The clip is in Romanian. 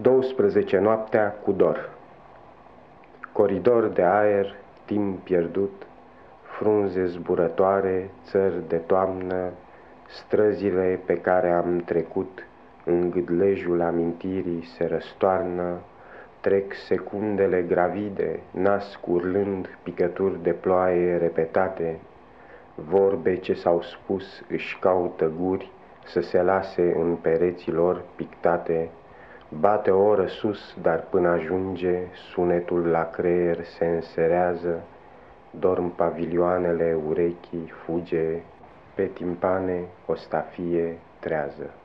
12 noaptea cu dor. Coridor de aer, timp pierdut, Frunze zburătoare, țări de toamnă, Străzile pe care am trecut, În gâdlejul amintirii se răstoarnă, Trec secundele gravide, nasc urlând Picături de ploaie repetate, Vorbe ce s-au spus își caută guri Să se lase în pereții lor pictate, Bate o oră sus, dar până ajunge, sunetul la creier se înserează, dorm pavilioanele urechii, fuge, pe timpane o stafie trează.